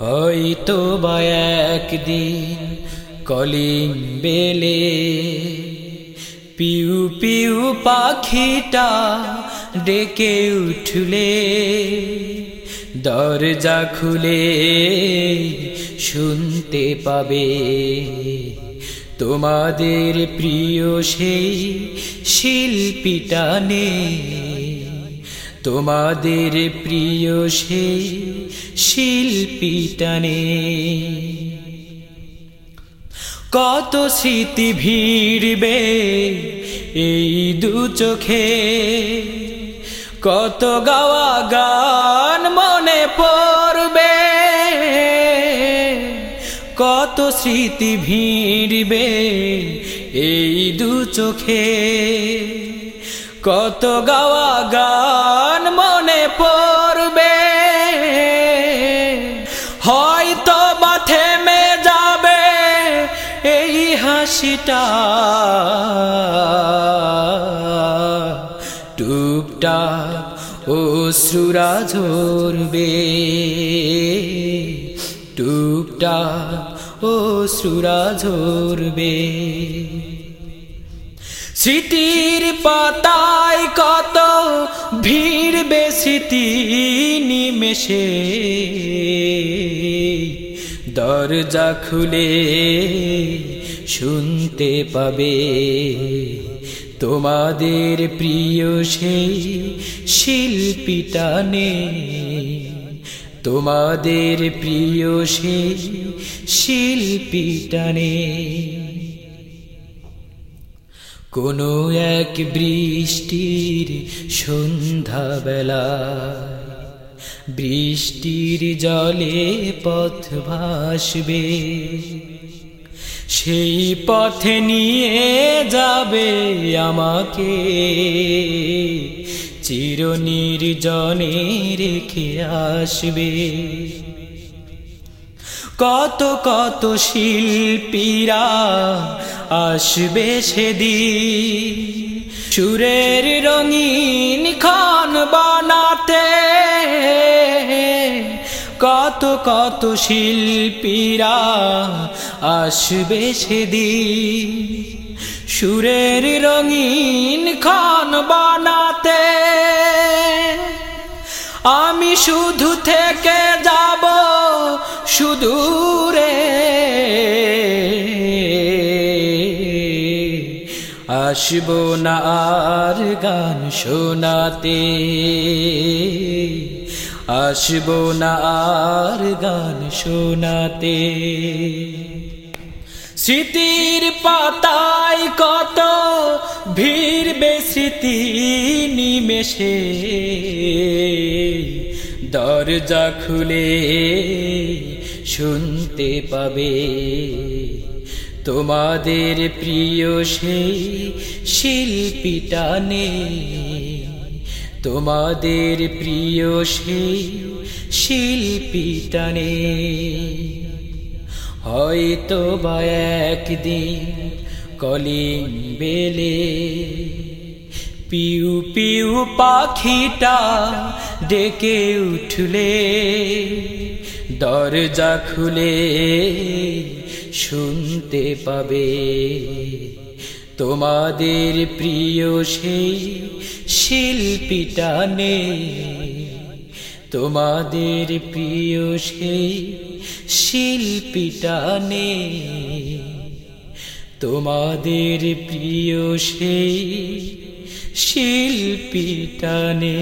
হয়তো বা একদিন কলিং বেলে পিউ পিউ পাখিটা ডেকে উঠলে, দরজা খুলে শুনতে পাবে। তোমাদের প্রিয় সেই শিল্পীটা নেই। তোমাদের প্রিয় সেই শিল্পীটা নেই কত স্মৃতি ভিড়বে এই দু চোখে। কত গাওয়া গান মনে পড়বে। কত স্মৃতি ভিড়বে এই দু চোখে। কত গাওয়া গান মনে পড়বে। হয়তো বা থেমে যাবে এই হাসিটা। টুপটাপ ও সুরা ঝরবে। টুপটাপ ও সুরা ঝরবে। স্মৃতির পাতায় কত ভিড় বেশিতি নিমেষে দরজা খুলে শুনতে পাবে তোমাদের প্রিয় সেই শিল্পীটা নেই। তোমাদের প্রিয় সেই শিল্পীটা নেই। কোনো এক বৃষ্টির সন্ধ্যাবেলা বৃষ্টির জলে পথ ভাসবে, সেই পথে নিয়ে যাবে আমাকে। চিরনির্জনে রেখে আসবে। কত কত শিল্পীরা আসবে সেদিন। সুরের রঙিন খান বানাতে কত কত শিল্পীরা আসবে সেদিন। সুরের রঙিন খান বানাতে আমি শুধু থেকে যাব সুদূরে। আসব না আর গান শোনাতে। আসব না আর গান শোনাতে। স্মৃতির পাতায় কত ভিড় বেস্মৃতি নিমেষে। দরজা খুলে শুনতে পাবে। তোমাদের প্রিয় সেই শিল্পীটা তোমাদের প্রিয় সেই শিল্পীটা হয়তো বা একদিন কলিং বেলে পিউ পিউ পাখিটা ডেকে উঠলে, দরজা খুলে শুনতে পাবে। তোমাদের প্রিয় সেই শিল্পীটা নেই। তোমাদের প্রিয় সেই শিল্পীটা নেই। তোমাদের প্রিয় সেই শিল্পী টানে।